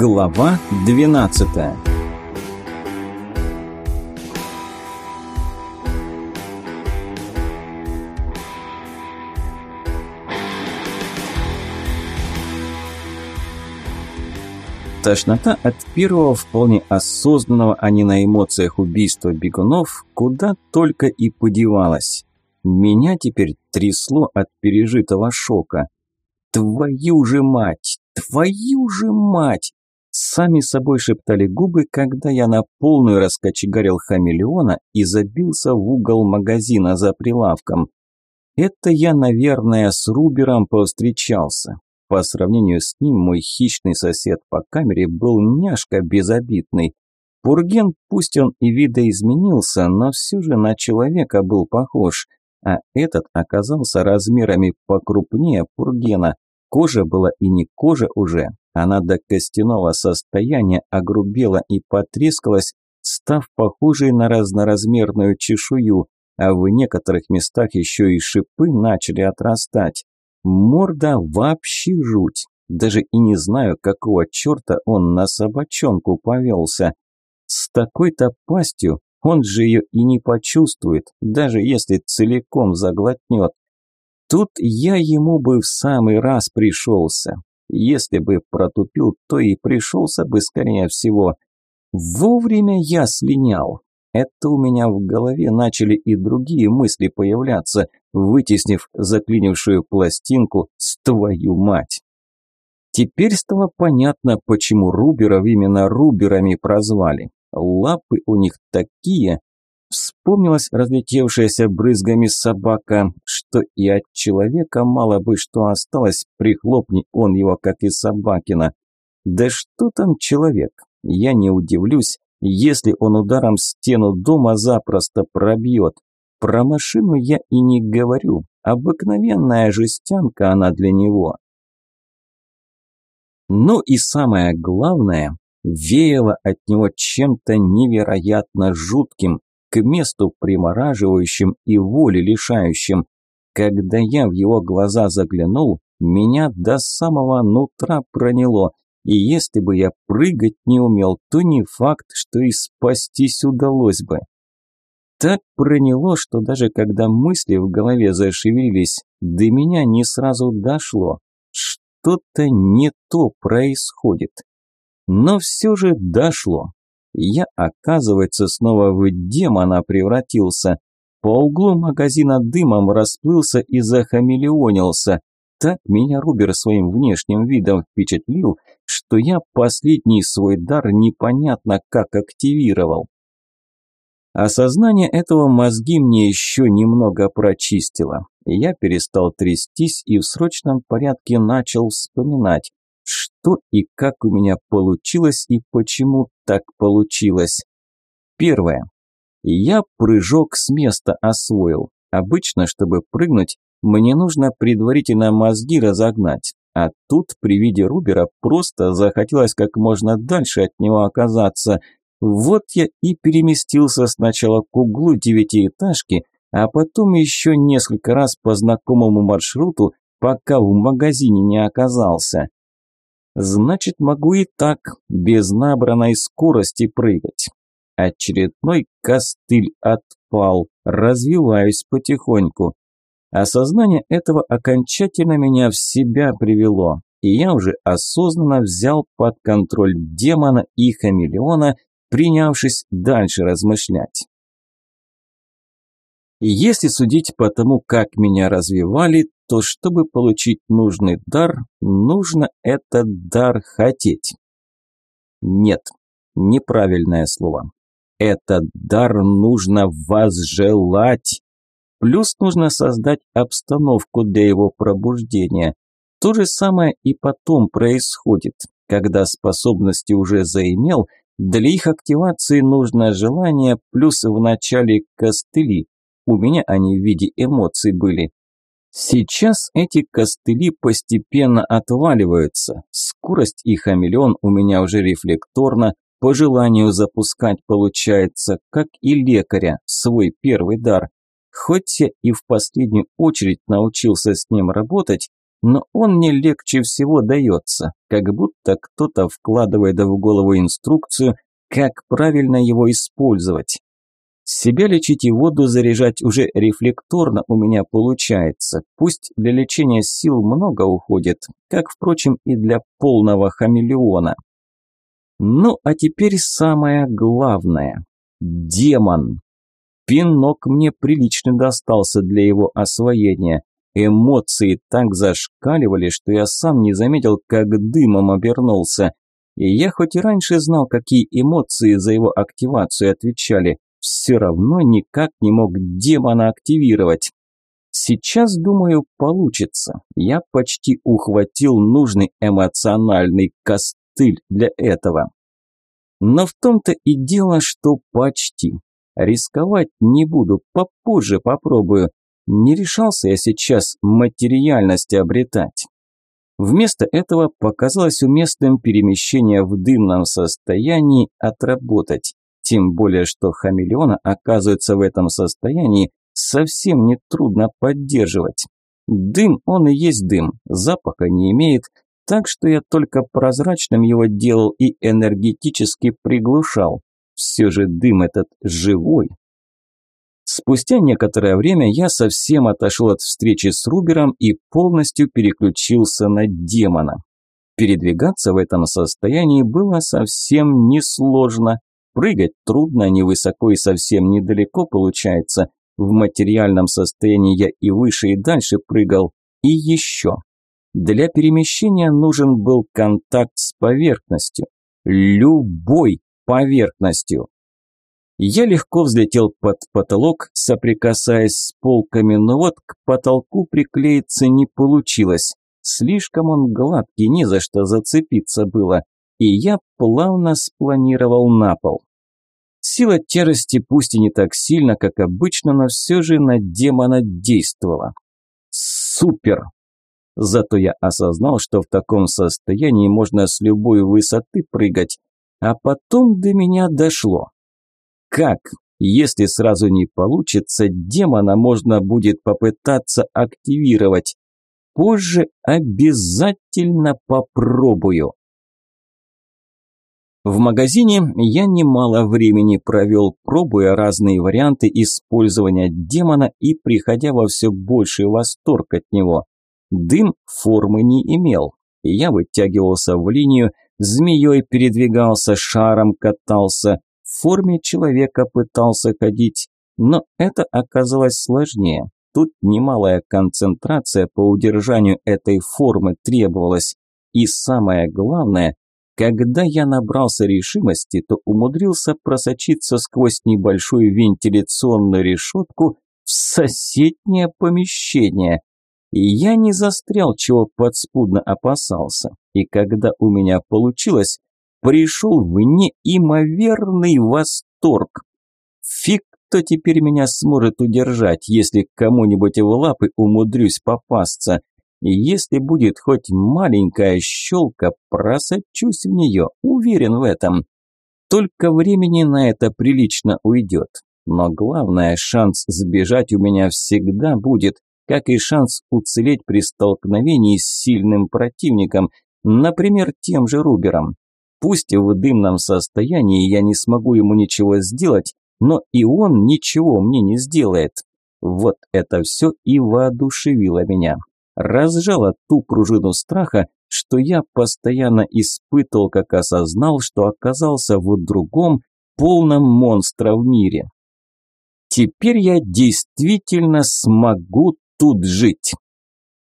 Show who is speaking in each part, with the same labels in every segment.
Speaker 1: Глава 12 Тошнота от первого вполне осознанного, а не на эмоциях убийства бегунов, куда только и подевалась. Меня теперь трясло от пережитого шока. Твою же мать! Твою же мать! Сами собой шептали губы, когда я на полную раскочегарил хамелеона и забился в угол магазина за прилавком. Это я, наверное, с Рубером повстречался. По сравнению с ним мой хищный сосед по камере был няшка безобидный. Пурген, пусть он и видоизменился, но все же на человека был похож, а этот оказался размерами покрупнее Пургена. Кожа была и не кожа уже, она до костяного состояния огрубела и потрескалась, став похожей на разноразмерную чешую, а в некоторых местах еще и шипы начали отрастать. Морда вообще жуть. Даже и не знаю, какого черта он на собачонку повелся. С такой-то пастью он же ее и не почувствует, даже если целиком заглотнет. Тут я ему бы в самый раз пришелся. Если бы протупил, то и пришелся бы, скорее всего. Вовремя я слинял. Это у меня в голове начали и другие мысли появляться, вытеснив заклинившую пластинку с твою мать. Теперь стало понятно, почему Руберов именно Руберами прозвали. Лапы у них такие, Вспомнилась разлетевшаяся брызгами собака, что и от человека мало бы что осталось, прихлопни он его, как и собакина. Да что там человек? Я не удивлюсь, если он ударом стену дома запросто пробьет. Про машину я и не говорю, обыкновенная жестянка она для него. Ну и самое главное, веяло от него чем-то невероятно жутким, к месту примораживающим и воли лишающим. Когда я в его глаза заглянул, меня до самого нутра проняло, и если бы я прыгать не умел, то не факт, что и спастись удалось бы. Так проняло, что даже когда мысли в голове зашевелились, до меня не сразу дошло. Что-то не то происходит. Но все же дошло. Я, оказывается, снова в демона превратился. По углу магазина дымом расплылся и захамелеонился. Так меня Рубер своим внешним видом впечатлил, что я последний свой дар непонятно как активировал. Осознание этого мозги мне еще немного прочистило. Я перестал трястись и в срочном порядке начал вспоминать, что и как у меня получилось и почему так получилось. Первое. Я прыжок с места освоил. Обычно, чтобы прыгнуть, мне нужно предварительно мозги разогнать. А тут при виде Рубера просто захотелось как можно дальше от него оказаться. Вот я и переместился сначала к углу девятиэтажки, а потом еще несколько раз по знакомому маршруту, пока в магазине не оказался. Значит, могу и так, без набранной скорости прыгать. Очередной костыль отпал, развиваюсь потихоньку. Осознание этого окончательно меня в себя привело, и я уже осознанно взял под контроль демона и хамелеона, принявшись дальше размышлять. Если судить по тому, как меня развивали, то чтобы получить нужный дар, нужно этот дар хотеть. Нет, неправильное слово. Этот дар нужно возжелать. Плюс нужно создать обстановку для его пробуждения. То же самое и потом происходит. Когда способности уже заимел, для их активации нужно желание плюс в начале костыли. У меня они в виде эмоций были. Сейчас эти костыли постепенно отваливаются. Скорость и хамелеон у меня уже рефлекторно, по желанию запускать получается, как и лекаря, свой первый дар. Хоть я и в последнюю очередь научился с ним работать, но он мне легче всего дается, как будто кто-то вкладывает в голову инструкцию, как правильно его использовать. Себя лечить и воду заряжать уже рефлекторно у меня получается. Пусть для лечения сил много уходит, как, впрочем, и для полного хамелеона. Ну, а теперь самое главное. Демон. Пинок мне прилично достался для его освоения. Эмоции так зашкаливали, что я сам не заметил, как дымом обернулся. И я хоть и раньше знал, какие эмоции за его активацию отвечали, все равно никак не мог демона активировать. Сейчас, думаю, получится. Я почти ухватил нужный эмоциональный костыль для этого. Но в том-то и дело, что почти. Рисковать не буду, попозже попробую. Не решался я сейчас материальность обретать. Вместо этого показалось уместным перемещение в дымном состоянии отработать. Тем более, что хамелеона оказывается в этом состоянии совсем не трудно поддерживать. Дым он и есть дым, запаха не имеет, так что я только прозрачным его делал и энергетически приглушал. Все же дым этот живой. Спустя некоторое время я совсем отошел от встречи с Рубером и полностью переключился на демона. Передвигаться в этом состоянии было совсем несложно. Прыгать трудно, невысоко и совсем недалеко получается. В материальном состоянии я и выше, и дальше прыгал. И еще. Для перемещения нужен был контакт с поверхностью. Любой поверхностью. Я легко взлетел под потолок, соприкасаясь с полками, но вот к потолку приклеиться не получилось. Слишком он гладкий, не за что зацепиться было. И я плавно спланировал на пол. Сила тяжести пусть и не так сильно, как обычно, но все же на демона действовала. Супер! Зато я осознал, что в таком состоянии можно с любой высоты прыгать. А потом до меня дошло. Как? Если сразу не получится, демона можно будет попытаться активировать. Позже обязательно попробую. В магазине я немало времени провел, пробуя разные варианты использования демона и приходя во все больший восторг от него. Дым формы не имел. Я вытягивался в линию, змеей передвигался, шаром катался, в форме человека пытался ходить, но это оказалось сложнее. Тут немалая концентрация по удержанию этой формы требовалась. И самое главное, когда я набрался решимости, то умудрился просочиться сквозь небольшую вентиляционную решетку в соседнее помещение. И я не застрял, чего подспудно опасался. И когда у меня получилось, пришел в неимоверный восторг. Фиг кто теперь меня сможет удержать, если кому-нибудь в лапы умудрюсь попасться. Если будет хоть маленькая щелка, просочусь в нее, уверен в этом. Только времени на это прилично уйдет. Но главное, шанс сбежать у меня всегда будет, как и шанс уцелеть при столкновении с сильным противником, например, тем же Рубером. Пусть в дымном состоянии я не смогу ему ничего сделать, но и он ничего мне не сделает. Вот это все и воодушевило меня разжала ту пружину страха, что я постоянно испытывал, как осознал, что оказался в другом, полном монстра в мире. Теперь я действительно смогу тут жить.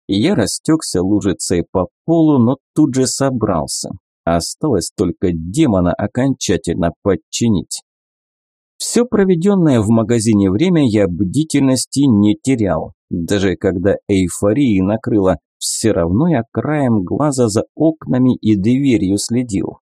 Speaker 1: Я растекся лужицей по полу, но тут же собрался. Осталось только демона окончательно подчинить. Все проведенное в магазине время я бдительности не терял. Даже когда эйфории накрыло, все равно я краем глаза за окнами и дверью следил.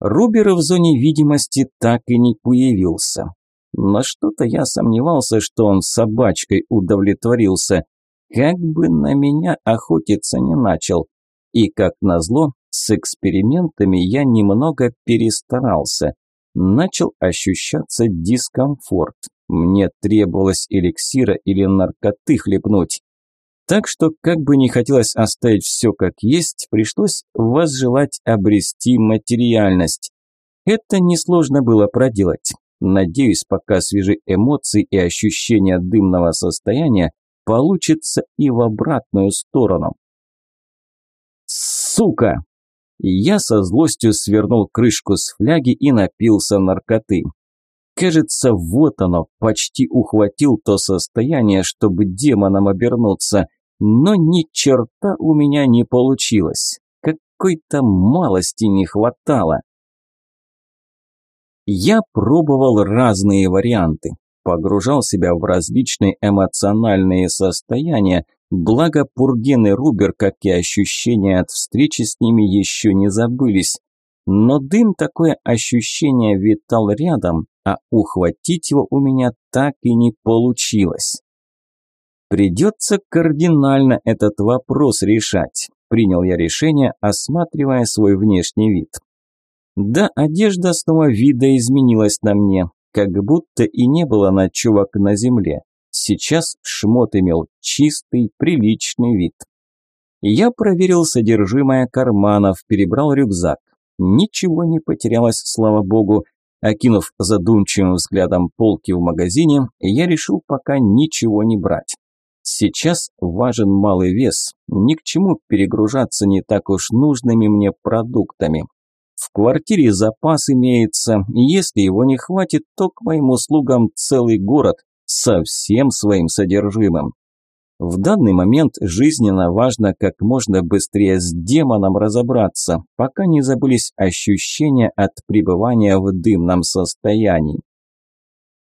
Speaker 1: Рубер в зоне видимости так и не появился. Но что-то я сомневался, что он собачкой удовлетворился. Как бы на меня охотиться не начал. И, как назло, с экспериментами я немного перестарался. Начал ощущаться дискомфорт. Мне требовалось эликсира или наркоты хлебнуть. Так что, как бы не хотелось оставить все как есть, пришлось возжелать обрести материальность. Это несложно было проделать. Надеюсь, пока свежи эмоции и ощущения дымного состояния, получится и в обратную сторону. Сука! Я со злостью свернул крышку с фляги и напился наркоты. Кажется, вот оно, почти ухватил то состояние, чтобы демоном обернуться, но ни черта у меня не получилось. Какой-то малости не хватало. Я пробовал разные варианты, погружал себя в различные эмоциональные состояния, благо Пурген и Рубер, как и ощущения от встречи с ними, еще не забылись. Но дым такое ощущение витал рядом, а ухватить его у меня так и не получилось. Придется кардинально этот вопрос решать, принял я решение, осматривая свой внешний вид. Да, одежда снова вида изменилась на мне, как будто и не было ночевок на земле. Сейчас шмот имел чистый, приличный вид. Я проверил содержимое карманов, перебрал рюкзак. Ничего не потерялось, слава богу. Окинув задумчивым взглядом полки в магазине, я решил пока ничего не брать. Сейчас важен малый вес, ни к чему перегружаться не так уж нужными мне продуктами. В квартире запас имеется, если его не хватит, то к моим услугам целый город со всем своим содержимым. В данный момент жизненно важно как можно быстрее с демоном разобраться, пока не забылись ощущения от пребывания в дымном состоянии.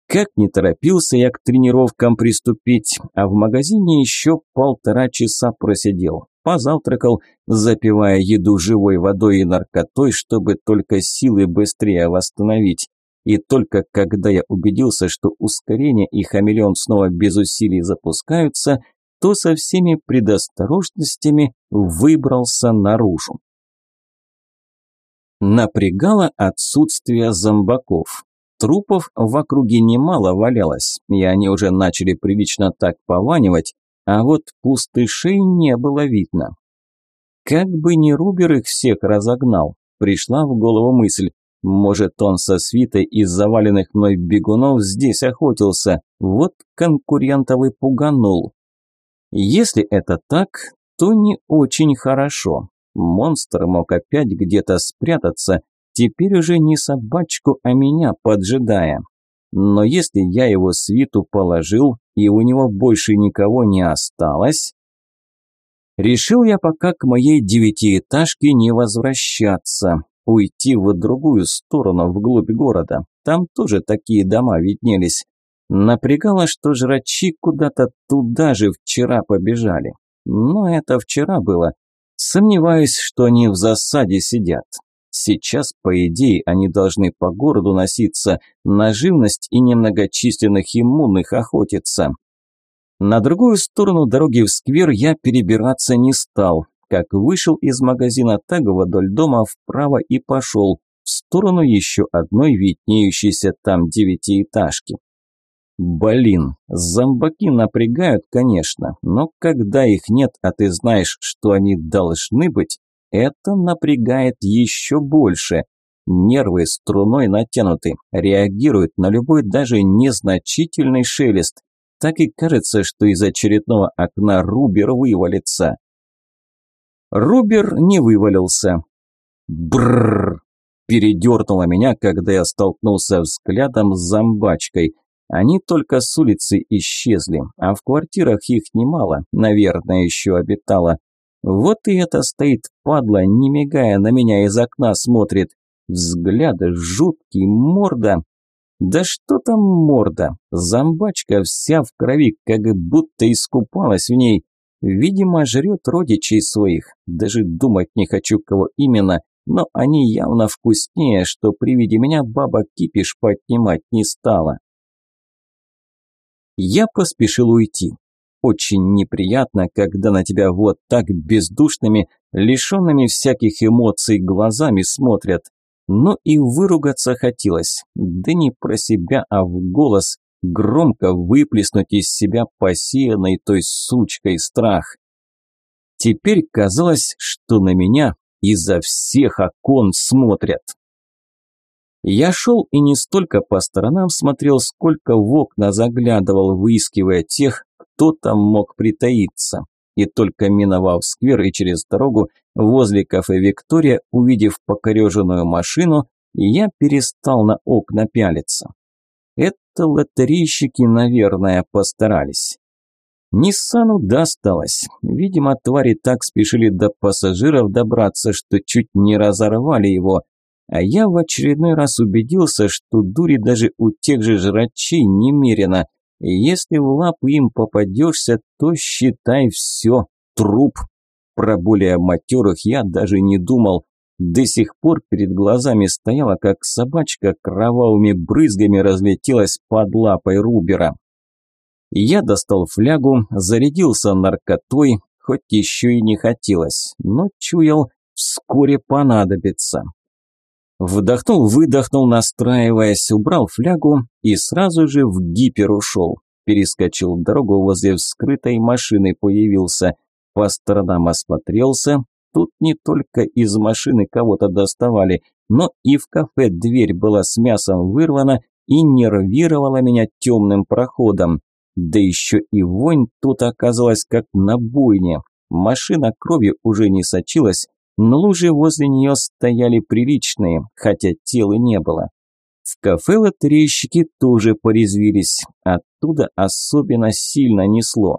Speaker 1: Как не торопился я к тренировкам приступить, а в магазине еще полтора часа просидел. Позавтракал, запивая еду живой водой и наркотой, чтобы только силы быстрее восстановить. И только когда я убедился, что ускорение и хамелеон снова без усилий запускаются, то со всеми предосторожностями выбрался наружу. Напрягало отсутствие зомбаков. Трупов в округе немало валялось, и они уже начали прилично так пованивать, а вот пустышей не было видно. Как бы ни Рубер их всех разогнал, пришла в голову мысль, может он со свитой из заваленных мной бегунов здесь охотился, вот конкурентов и пуганул. Если это так, то не очень хорошо. Монстр мог опять где-то спрятаться, теперь уже не собачку, а меня поджидая. Но если я его свиту положил, и у него больше никого не осталось, решил я пока к моей девятиэтажке не возвращаться, уйти в другую сторону, вглубь города. Там тоже такие дома виднелись. Напрягало, что жрачи куда-то туда же вчера побежали. Но это вчера было. Сомневаюсь, что они в засаде сидят. Сейчас, по идее, они должны по городу носиться, на живность и немногочисленных иммунных охотиться. На другую сторону дороги в сквер я перебираться не стал. Как вышел из магазина, так вдоль дома вправо и пошел, в сторону еще одной виднеющейся там девятиэтажки. Блин, зомбаки напрягают, конечно, но когда их нет, а ты знаешь, что они должны быть, это напрягает еще больше. Нервы струной натянуты, реагируют на любой даже незначительный шелест. Так и кажется, что из очередного окна Рубер вывалится. Рубер не вывалился. Бррр! Передернуло меня, когда я столкнулся взглядом с зомбачкой – они только с улицы исчезли, а в квартирах их немало, наверное, еще обитало. Вот и это стоит падла, не мигая на меня из окна смотрит. Взгляд жуткий, морда. Да что там морда? Зомбачка вся в крови, как будто искупалась в ней. Видимо, жрет родичей своих. Даже думать не хочу, кого именно, но они явно вкуснее, что при виде меня баба кипиш поднимать не стала. Я поспешил уйти. Очень неприятно, когда на тебя вот так бездушными, лишенными всяких эмоций глазами смотрят. Но и выругаться хотелось. Да не про себя, а в голос. громко выплеснуть из себя посеянный той сучкой страх. Теперь казалось, что на меня изо всех окон смотрят. Я шел и не столько по сторонам смотрел, сколько в окна заглядывал, выискивая тех, кто там мог притаиться. И только миновав сквер и через дорогу, возле кафе «Виктория», увидев покореженную машину, я перестал на окна пялиться. Это лотерейщики, наверное, постарались. Ниссану досталось. Видимо, твари так спешили до пассажиров добраться, что чуть не разорвали его. А я в очередной раз убедился, что дури даже у тех же жрачей немерено. Если в лапы им попадешься, то считай все, труп. Про более матерых я даже не думал. До сих пор перед глазами стояла, как собачка кровавыми брызгами разлетелась под лапой Рубера. Я достал флягу, зарядился наркотой, хоть еще и не хотелось, но чуял, вскоре понадобится. Вдохнул, выдохнул, настраиваясь, убрал флягу и сразу же в гипер ушел. Перескочил дорогу возле вскрытой машины, появился. По сторонам осмотрелся. Тут не только из машины кого-то доставали, но и в кафе дверь была с мясом вырвана и нервировала меня темным проходом. Да еще и вонь тут оказалась как на бойне. Машина кровью уже не сочилась, но лужи возле нее стояли приличные, хотя тела не было. В кафе лотерейщики тоже порезвились, оттуда особенно сильно несло.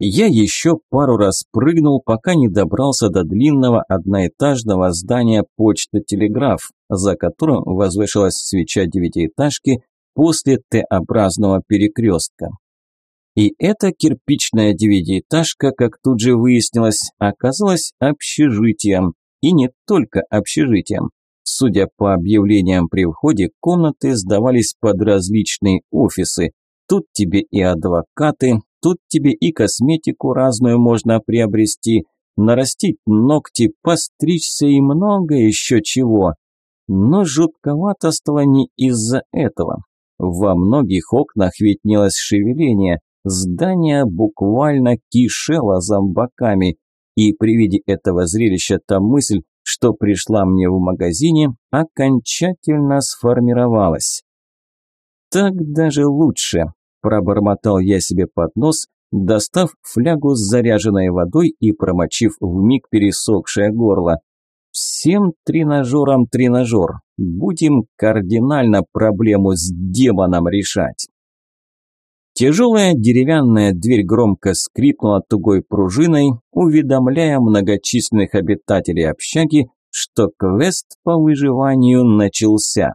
Speaker 1: Я еще пару раз прыгнул, пока не добрался до длинного одноэтажного здания почта-телеграф, за которым возвышалась свеча девятиэтажки после Т-образного перекрестка. И эта кирпичная девятиэтажка, как тут же выяснилось, оказалась общежитием. И не только общежитием. Судя по объявлениям при входе, комнаты сдавались под различные офисы. Тут тебе и адвокаты, тут тебе и косметику разную можно приобрести, нарастить ногти, постричься и много еще чего. Но жутковато стало не из-за этого. Во многих окнах виднелось шевеление, Здание буквально кишело зомбаками, и при виде этого зрелища та мысль, что пришла мне в магазине, окончательно сформировалась. «Так даже лучше», – пробормотал я себе под нос, достав флягу с заряженной водой и промочив вмиг пересохшее горло. «Всем тренажерам тренажер. Будем кардинально проблему с демоном решать». Тяжелая деревянная дверь громко скрипнула тугой пружиной, уведомляя многочисленных обитателей общаги, что квест по выживанию начался.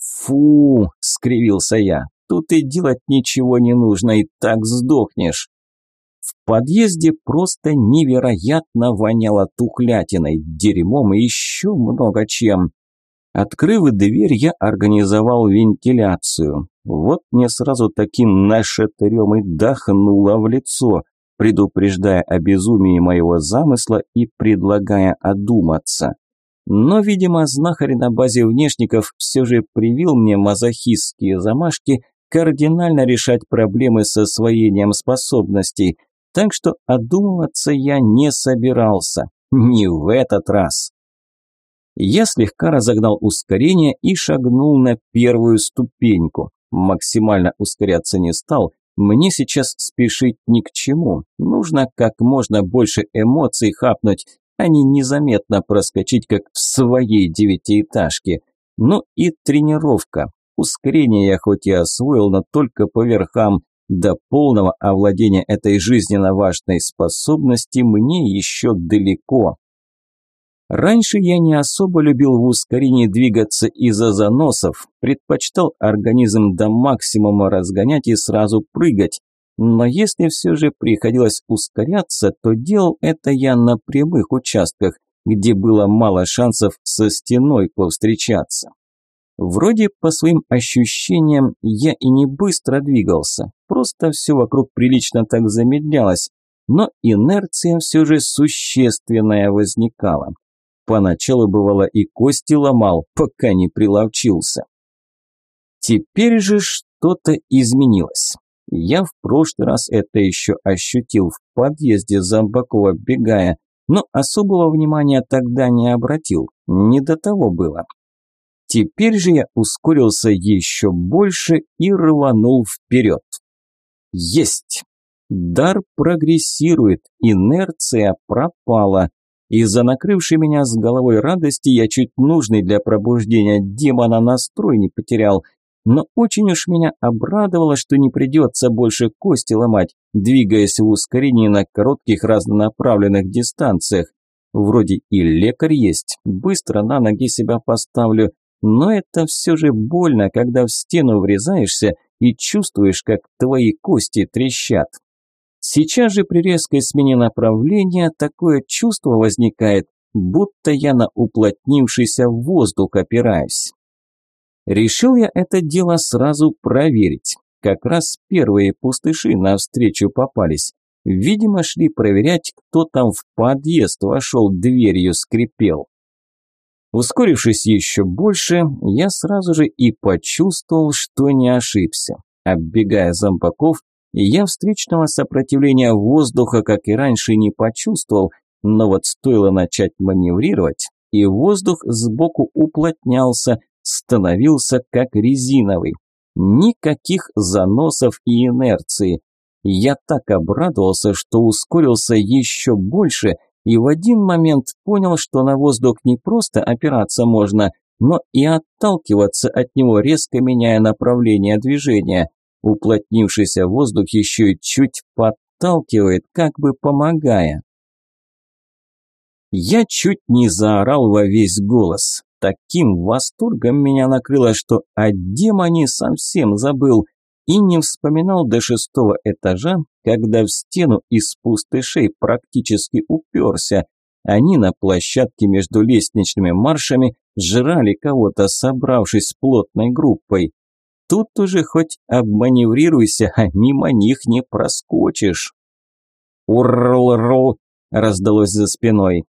Speaker 1: «Фу!» – скривился я. «Тут и делать ничего не нужно, и так сдохнешь». В подъезде просто невероятно воняло тухлятиной, дерьмом и еще много чем. Открыв дверь, я организовал вентиляцию. Вот мне сразу таким нашатырем и дохнуло в лицо, предупреждая о безумии моего замысла и предлагая одуматься. Но, видимо, знахарь на базе внешников все же привил мне мазохистские замашки кардинально решать проблемы с освоением способностей, так что одумываться я не собирался. Не в этот раз. Я слегка разогнал ускорение и шагнул на первую ступеньку. Максимально ускоряться не стал. Мне сейчас спешить ни к чему. Нужно как можно больше эмоций хапнуть, а не незаметно проскочить, как в своей девятиэтажке. Ну и тренировка. Ускорение я хоть и освоил, но только по верхам. До полного овладения этой жизненно важной способности мне еще далеко. Раньше я не особо любил в ускорении двигаться из-за заносов, предпочитал организм до максимума разгонять и сразу прыгать. Но если все же приходилось ускоряться, то делал это я на прямых участках, где было мало шансов со стеной повстречаться. Вроде по своим ощущениям я и не быстро двигался, просто все вокруг прилично так замедлялось, но инерция все же существенная возникала. Поначалу бывало и кости ломал, пока не приловчился. Теперь же что-то изменилось. Я в прошлый раз это еще ощутил в подъезде Зомбакова бегая, но особого внимания тогда не обратил, не до того было. Теперь же я ускорился еще больше и рванул вперед. Есть! Дар прогрессирует, инерция пропала. Из-за накрывшей меня с головой радости я чуть нужный для пробуждения демона настрой не потерял, но очень уж меня обрадовало, что не придется больше кости ломать, двигаясь в ускорении на коротких разнонаправленных дистанциях. Вроде и лекарь есть, быстро на ноги себя поставлю, но это все же больно, когда в стену врезаешься и чувствуешь, как твои кости трещат. Сейчас же при резкой смене направления такое чувство возникает, будто я на уплотнившийся воздух опираюсь. Решил я это дело сразу проверить. Как раз первые пустыши навстречу попались. Видимо, шли проверять, кто там в подъезд вошел, дверью скрипел. Ускорившись еще больше, я сразу же и почувствовал, что не ошибся. Оббегая зомбаков, я встречного сопротивления воздуха, как и раньше, не почувствовал, но вот стоило начать маневрировать, и воздух сбоку уплотнялся, становился как резиновый. Никаких заносов и инерции. Я так обрадовался, что ускорился еще больше и в один момент понял, что на воздух не просто опираться можно, но и отталкиваться от него, резко меняя направление движения. Уплотнившийся воздух еще и чуть подталкивает, как бы помогая. Я чуть не заорал во весь голос. Таким восторгом меня накрыло, что о демоне совсем забыл и не вспоминал до шестого этажа, когда в стену из пустышей практически уперся. Они на площадке между лестничными маршами жрали кого-то, собравшись плотной группой. Тут уже хоть обманеврируйся, а мимо них не проскочишь. «Урл-ру!» – раздалось за спиной.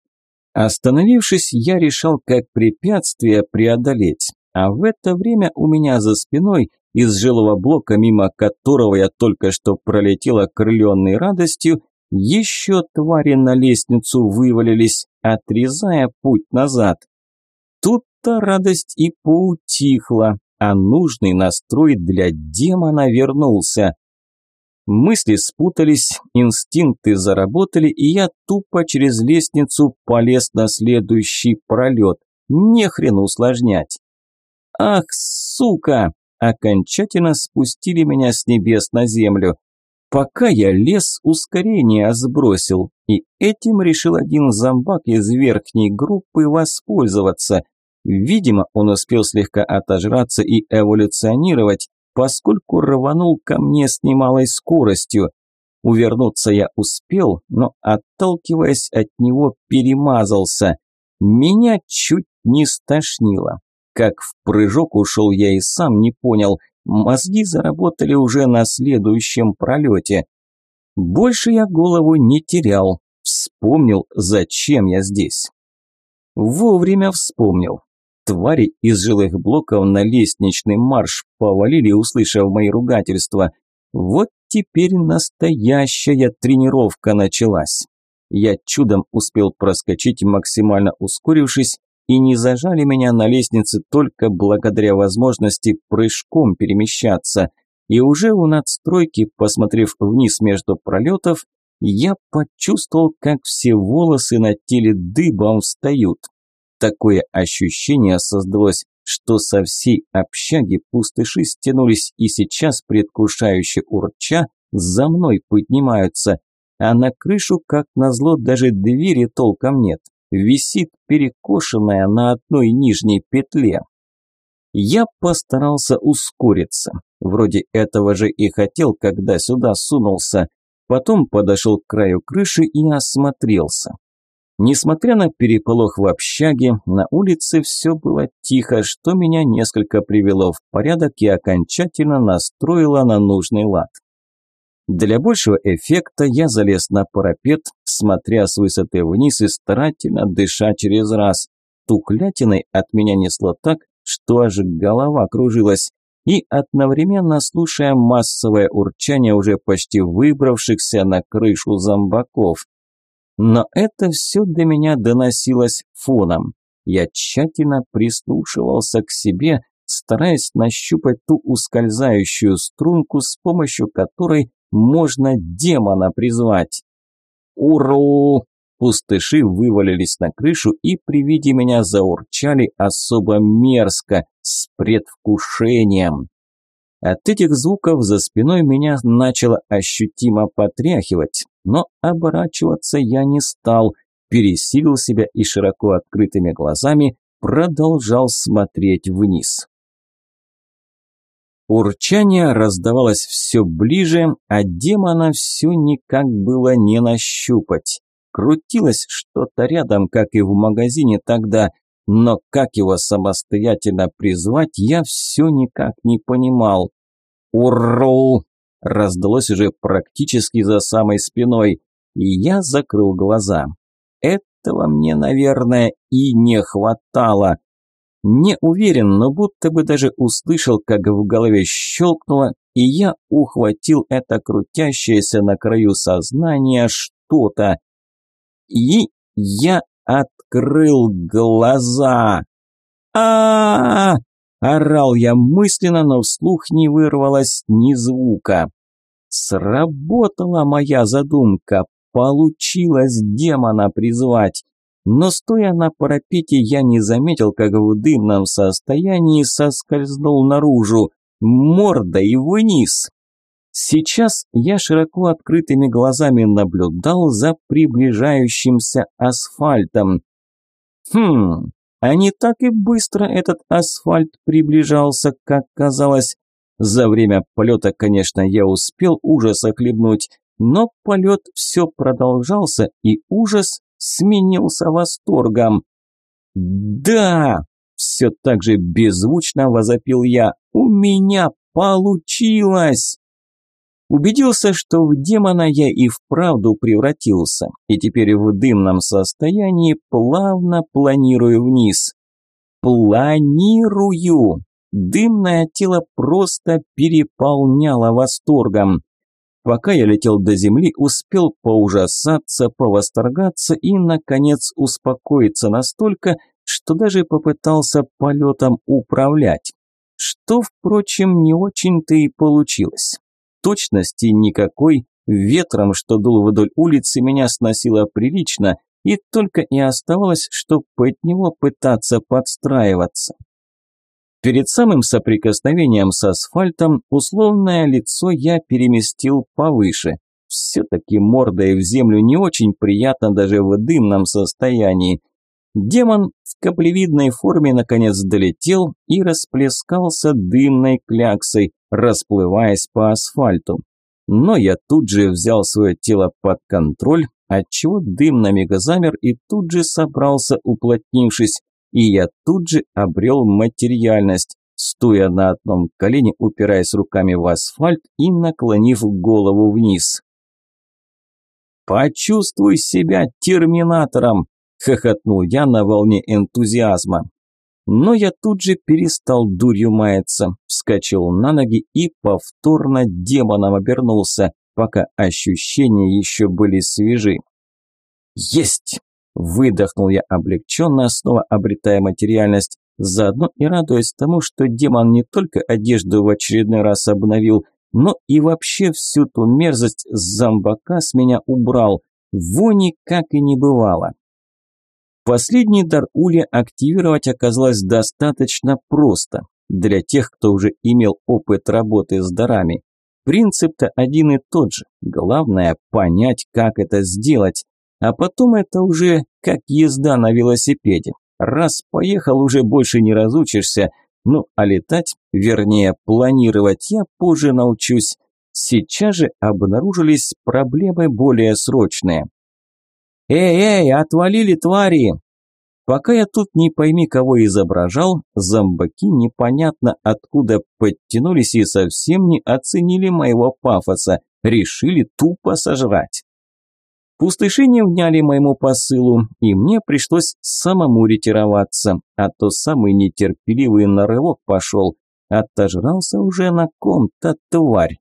Speaker 1: Остановившись, я решал, как препятствие преодолеть. А в это время у меня за спиной, из жилого блока, мимо которого я только что пролетел окрыленной радостью, еще твари на лестницу вывалились, отрезая путь назад. Тут-то радость и поутихла, а нужный настрой для демона вернулся. Мысли спутались, инстинкты заработали, и я тупо через лестницу полез на следующий пролет. Не хрен усложнять. Ах, сука! Окончательно спустили меня с небес на землю. Пока я лес, ускорение сбросил, и этим решил один зомбак из верхней группы воспользоваться. Видимо, он успел слегка отожраться и эволюционировать, поскольку рванул ко мне с немалой скоростью. Увернуться я успел, но, отталкиваясь от него, перемазался. Меня чуть не стошнило. Как в прыжок ушел, я и сам не понял. Мозги заработали уже на следующем пролете. Больше я голову не терял. Вспомнил, зачем я здесь. Вовремя вспомнил. Твари из жилых блоков на лестничный марш повалили, услышав мои ругательства. Вот теперь настоящая тренировка началась. Я чудом успел проскочить, максимально ускорившись, и не зажали меня на лестнице только благодаря возможности прыжком перемещаться. И уже у надстройки, посмотрев вниз между пролетов, я почувствовал, как все волосы на теле дыбом встают. Такое ощущение создалось, что со всей общаги пустыши стянулись и сейчас, предвкушающе урча, за мной поднимаются, а на крышу, как назло, даже двери толком нет, висит перекошенная на одной нижней петле. Я постарался ускориться, вроде этого же и хотел, когда сюда сунулся, потом подошел к краю крыши и осмотрелся. Несмотря на переполох в общаге, на улице все было тихо, что меня несколько привело в порядок и окончательно настроило на нужный лад. Для большего эффекта я залез на парапет, смотря с высоты вниз и старательно дыша через раз. Тухлятиной от меня несло так, что аж голова кружилась. и одновременно слушая массовое урчание уже почти выбравшихся на крышу зомбаков. Но это все до меня доносилось фоном. Я тщательно прислушивался к себе, стараясь нащупать ту ускользающую струнку, с помощью которой можно демона призвать. «Уру!» Пустыши вывалились на крышу и при виде меня заурчали особо мерзко, с предвкушением. От этих звуков за спиной меня начало ощутимо потряхивать, но оборачиваться я не стал, пересилил себя и широко открытыми глазами продолжал смотреть вниз. Урчание раздавалось все ближе, а демона все никак было не нащупать. Крутилось что-то рядом, как и в магазине тогда, но как его самостоятельно призвать, я все никак не понимал. «Урру!» Раздалось уже практически за самой спиной, и я закрыл глаза. Этого мне, наверное, и не хватало. Не уверен, но будто бы даже услышал, как в голове щелкнуло, и я ухватил это крутящееся на краю сознания что-то. И я открыл глаза. а, -а, -а, Орал я мысленно, но вслух не вырвалось ни звука. Сработала моя задумка. Получилось демона призвать. Но стоя на парапете, я не заметил, как в дымном состоянии соскользнул наружу, мордой вниз. Сейчас я широко открытыми глазами наблюдал за приближающимся асфальтом. Хм, а не так и быстро этот асфальт приближался, как казалось. За время полета, конечно, я успел ужас охлебнуть, но полет все продолжался, и ужас сменился восторгом. «Да!» – все так же беззвучно возопил я. «У меня получилось!» Убедился, что в демона я и вправду превратился, и теперь в дымном состоянии плавно планирую вниз. Планирую! Дымное тело просто переполняло восторгом. Пока я летел до земли, успел поужасаться, повосторгаться и, наконец, успокоиться настолько, что даже попытался полетом управлять. Что, впрочем, не очень-то и получилось. Точности никакой, ветром, что дул вдоль улицы, меня сносило прилично, и только и оставалось, что под него пытаться подстраиваться. Перед самым соприкосновением с асфальтом условное лицо я переместил повыше. Все-таки мордой в землю не очень приятно даже в дымном состоянии. Демон в каплевидной форме наконец долетел и расплескался дымной кляксой, расплываясь по асфальту. Но я тут же взял свое тело под контроль, отчего дым на миг замер и тут же собрался, уплотнившись, и я тут же обрел материальность, стоя на одном колене, упираясь руками в асфальт и наклонив голову вниз. «Почувствуй себя терминатором!» – хохотнул я на волне энтузиазма. Но я тут же перестал дурью маяться, вскочил на ноги и повторно демоном обернулся, пока ощущения еще были свежи. «Есть!» Выдохнул я облегченно, снова обретая материальность, заодно и радуясь тому, что демон не только одежду в очередной раз обновил, но и вообще всю ту мерзость зомбака с меня убрал. Вони как и не бывало. Последний дар Ули активировать оказалось достаточно просто для тех, кто уже имел опыт работы с дарами. Принцип-то один и тот же. Главное понять, как это сделать. А потом это уже как езда на велосипеде. Раз поехал, уже больше не разучишься. Ну, а летать, вернее, планировать я позже научусь. Сейчас же обнаружились проблемы более срочные. «Эй, эй, отвалили твари!» Пока я тут не пойми кого изображал, зомбаки непонятно откуда подтянулись и совсем не оценили моего пафоса, решили тупо сожрать. Пустыши не вняли моему посылу, и мне пришлось самому ретироваться, а то самый нетерпеливый нарывок пошел. Отожрался уже на ком-то тварь.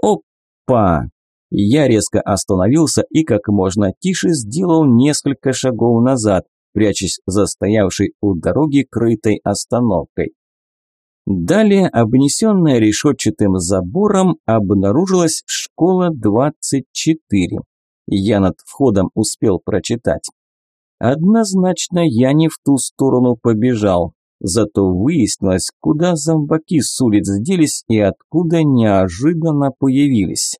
Speaker 1: Опа! Я резко остановился и как можно тише сделал несколько шагов назад, прячась за стоявшей у дороги крытой остановкой. Далее, обнесенная решетчатым забором, обнаружилась школа 24. Я над входом успел прочитать. Однозначно я не в ту сторону побежал, зато выяснилось, куда зомбаки с улиц делись и откуда неожиданно появились.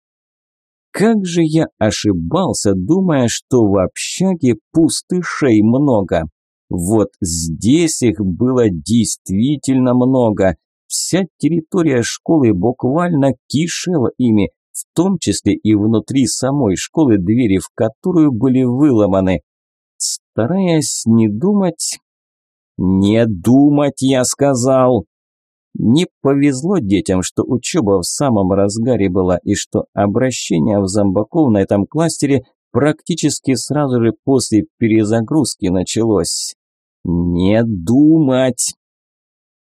Speaker 1: Как же я ошибался, думая, что в общаге пустышей много. Вот здесь их было действительно много. Вся территория школы буквально кишела ими, в том числе и внутри самой школы, двери в которую были выломаны. Стараясь не думать... «Не думать, я сказал!» Не повезло детям, что учеба в самом разгаре была и что обращение в зомбаков на этом кластере практически сразу же после перезагрузки началось. «Не думать!»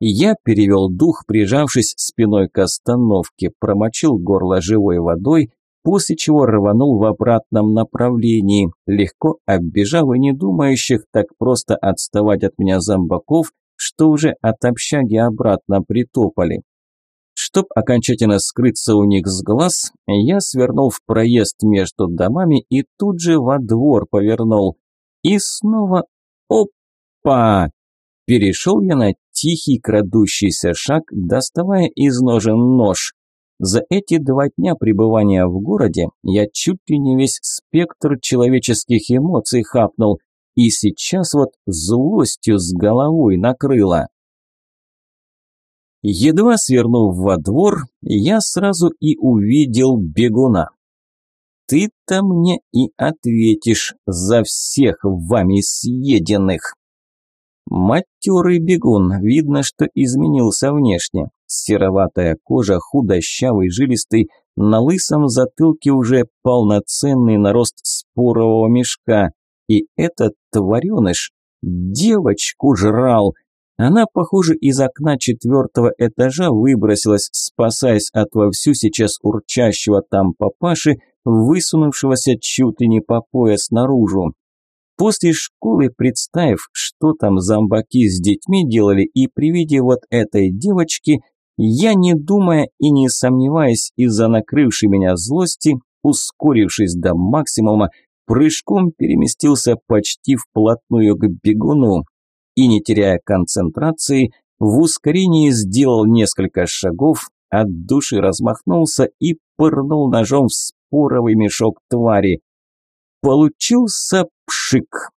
Speaker 1: Я перевел дух, прижавшись спиной к остановке, промочил горло живой водой, после чего рванул в обратном направлении, легко оббежав и не думающих так просто отставать от меня зомбаков, что уже от общаги обратно притопали. Чтоб окончательно скрыться у них с глаз, я свернул в проезд между домами и тут же во двор повернул. И снова опа! Перешел я на тихий крадущийся шаг, доставая из ножен нож. За эти два дня пребывания в городе я чуть ли не весь спектр человеческих эмоций хапнул, и сейчас вот злостью с головой накрыло. Едва свернув во двор, я сразу и увидел бегуна. Ты-то мне и ответишь за всех вами съеденных. Матерый бегун, видно, что изменился внешне. Сероватая кожа, худощавый, жилистый, на лысом затылке уже полноценный нарост спорового мешка. И этот твареныш девочку жрал. Она, похоже, из окна четвертого этажа выбросилась, спасаясь от вовсю сейчас урчащего там папаши, высунувшегося чуть ли не по пояс наружу. После школы, представив, что там зомбаки с детьми делали, и при виде вот этой девочки, я, не думая и не сомневаясь из-за накрывшей меня злости, ускорившись до максимума, прыжком переместился почти вплотную к бегуну и, не теряя концентрации, в ускорении сделал несколько шагов, от души размахнулся и пырнул ножом в споровый мешок твари. Получился пшик.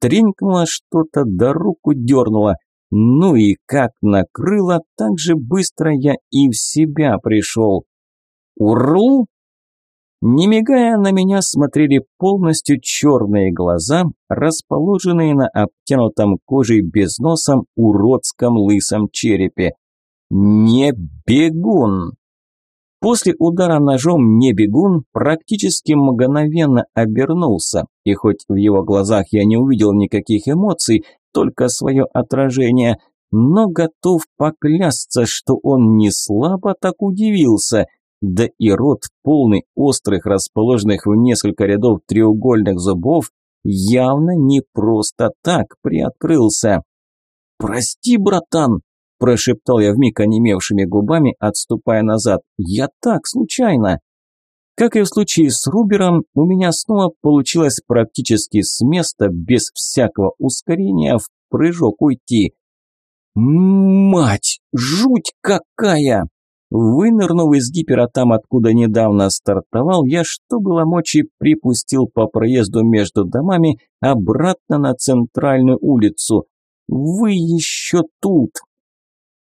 Speaker 1: Тренькнуло что-то, да руку дернуло. Ну и как накрыло, так же быстро я и в себя пришел. Урл! Не мигая на меня смотрели полностью черные глаза, расположенные на обтянутом кожей без носом уродском лысом черепе. Не бегун! После удара ножом небегун практически мгновенно обернулся, и хоть в его глазах я не увидел никаких эмоций, только свое отражение, но готов поклясться, что он не слабо так удивился, да и рот, полный острых, расположенных в несколько рядов треугольных зубов, явно не просто так приоткрылся. «Прости, братан!» – прошептал я вмиг онемевшими губами, отступая назад. «Я так, случайно!» Как и в случае с Рубером, у меня снова получилось практически с места, без всякого ускорения, в прыжок уйти. «Мать! Жуть какая!» Вынырнув из гипера там, откуда недавно стартовал, я, что было мочи, припустил по проезду между домами обратно на центральную улицу. «Вы еще тут!»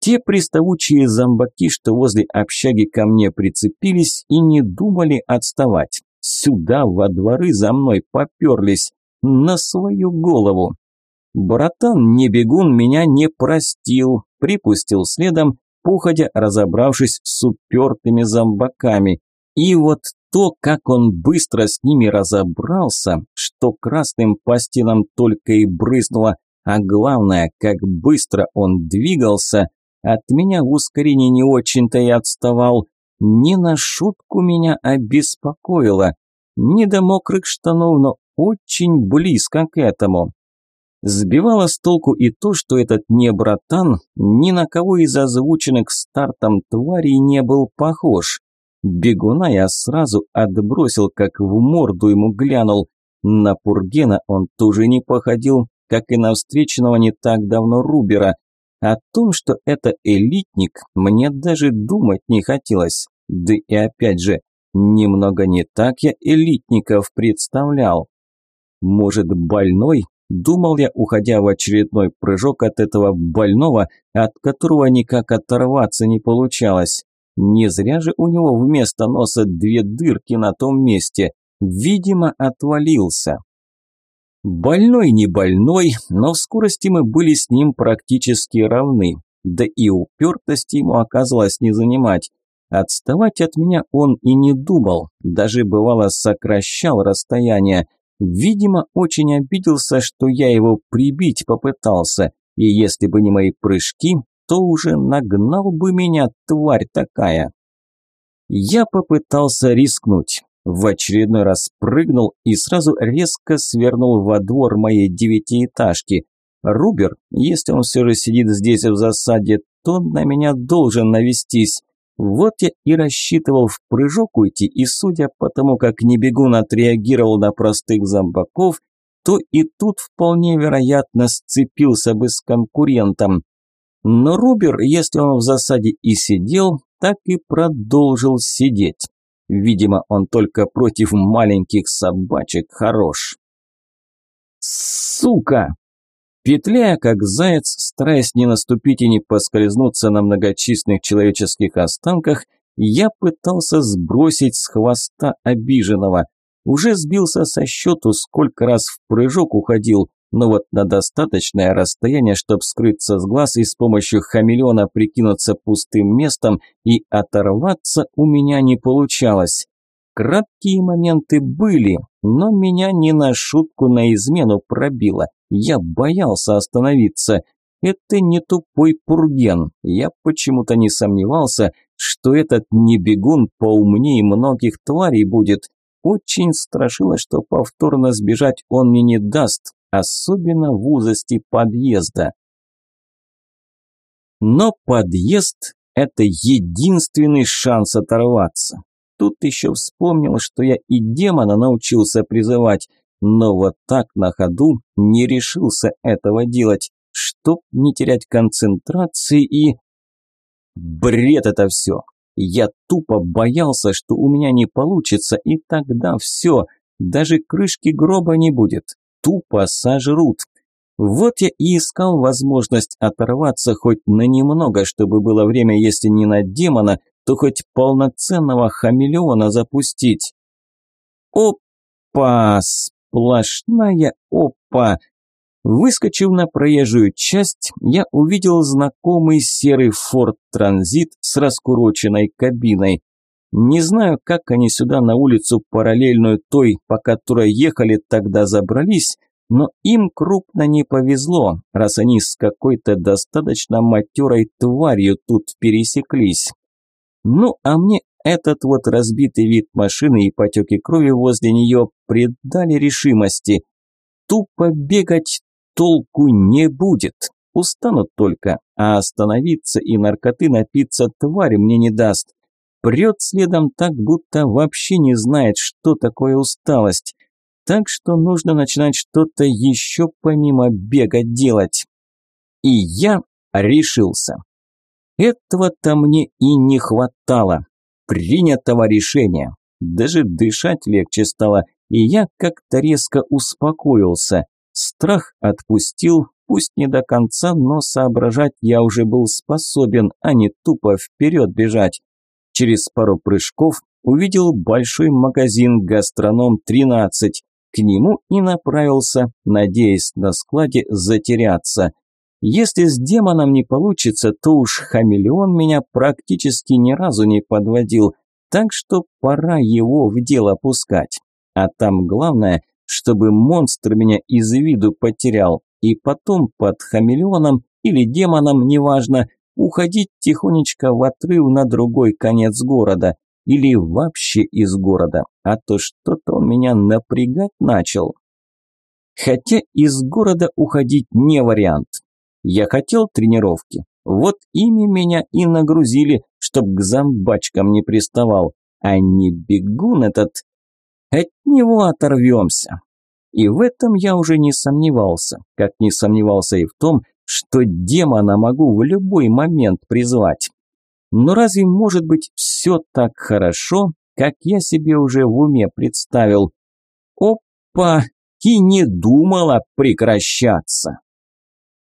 Speaker 1: Те приставучие зомбаки, что возле общаги ко мне прицепились и не думали отставать. Сюда, во дворы, за мной поперлись. На свою голову. Братан, не бегун, меня не простил. Припустил следом, походя разобравшись с упертыми зомбаками. И вот то, как он быстро с ними разобрался, что красным по стенам только и брызнуло, а главное, как быстро он двигался – От меня в ускорении не очень-то и отставал. Не на шутку меня обеспокоило. Не до мокрых штанов, но очень близко к этому. Сбивало с толку и то, что этот не братан ни на кого из озвученных стартом тварей не был похож. Бегуна я сразу отбросил, как в морду ему глянул. На Пургена он тоже не походил, как и на встреченного не так давно Рубера. О том, что это элитник, мне даже думать не хотелось. Да и опять же, немного не так я элитников представлял. Может, больной? Думал я, уходя в очередной прыжок от этого больного, от которого никак оторваться не получалось. Не зря же у него вместо носа две дырки на том месте. Видимо, отвалился. Больной не больной, но в скорости мы были с ним практически равны. Да и упертости ему оказалось не занимать. Отставать от меня он и не думал, даже бывало сокращал расстояние. Видимо, очень обиделся, что я его прибить попытался, и если бы не мои прыжки, то уже нагнал бы меня, тварь такая. Я попытался рискнуть. В очередной раз прыгнул и сразу резко свернул во двор моей девятиэтажки. Рубер, если он все же сидит здесь в засаде, то на меня должен навестись. Вот я и рассчитывал в прыжок уйти, и судя по тому, как небегун отреагировал на простых зомбаков, то и тут вполне вероятно сцепился бы с конкурентом. Но Рубер, если он в засаде и сидел, так и продолжил сидеть. Видимо, он только против маленьких собачек хорош. Сука! Петляя, как заяц, стараясь не наступить и не поскользнуться на многочисленных человеческих останках, я пытался сбросить с хвоста обиженного. Уже сбился со счету, сколько раз в прыжок уходил, но вот на достаточное расстояние, чтобы скрыться с глаз и с помощью хамелеона прикинуться пустым местом и оторваться у меня не получалось. Краткие моменты были, но меня не на шутку на измену пробило. Я боялся остановиться. Это не тупой пурген. Я почему-то не сомневался, что этот не бегун поумнее многих тварей будет. Очень страшило, что повторно сбежать он мне не даст, особенно в узости подъезда. Но подъезд – это единственный шанс оторваться. Тут еще вспомнил, что я и демона научился призывать, но вот так на ходу не решился этого делать, чтоб не терять концентрации и... Бред это все. Я тупо боялся, что у меня не получится, и тогда все, даже крышки гроба не будет тупо сожрут. Вот я и искал возможность оторваться хоть на немного, чтобы было время, если не на демона, то хоть полноценного хамелеона запустить. Опа! Сплошная опа! Выскочив на проезжую часть, я увидел знакомый серый Ford Transit с раскуроченной кабиной. Не знаю, как они сюда на улицу параллельную той, по которой ехали, тогда забрались, но им крупно не повезло, раз они с какой-то достаточно матерой тварью тут пересеклись. Ну, а мне этот вот разбитый вид машины и потеки крови возле нее придали решимости. Тупо бегать толку не будет. Устанут только, а остановиться и наркоты напиться тварь мне не даст. Прет следом так, будто вообще не знает, что такое усталость. Так что нужно начинать что-то еще помимо бега делать. И я решился. Этого-то мне и не хватало. Принятого решения. Даже дышать легче стало, и я как-то резко успокоился. Страх отпустил, пусть не до конца, но соображать я уже был способен, а не тупо вперед бежать. Через пару прыжков увидел большой магазин «Гастроном-13». К нему и направился, надеясь на складе затеряться. Если с демоном не получится, то уж хамелеон меня практически ни разу не подводил, так что пора его в дело пускать. А там главное, чтобы монстр меня из виду потерял, и потом под хамелеоном или демоном, неважно, уходить тихонечко в отрыв на другой конец города или вообще из города, а то что-то он меня напрягать начал. Хотя из города уходить не вариант. Я хотел тренировки, вот ими меня и нагрузили, чтоб к зомбачкам не приставал, а не бегун этот. От него оторвемся. И в этом я уже не сомневался, как не сомневался и в том, что демона могу в любой момент призвать. Но разве может быть все так хорошо, как я себе уже в уме представил? Опа! И не думала прекращаться.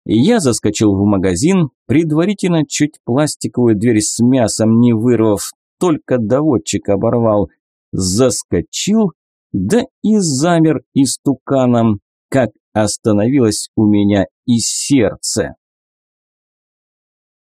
Speaker 1: Я заскочил в магазин, предварительно чуть пластиковую дверь с мясом не вырвав, только доводчик оборвал. Заскочил, да и замер истуканом, как остановилось у меня и сердце.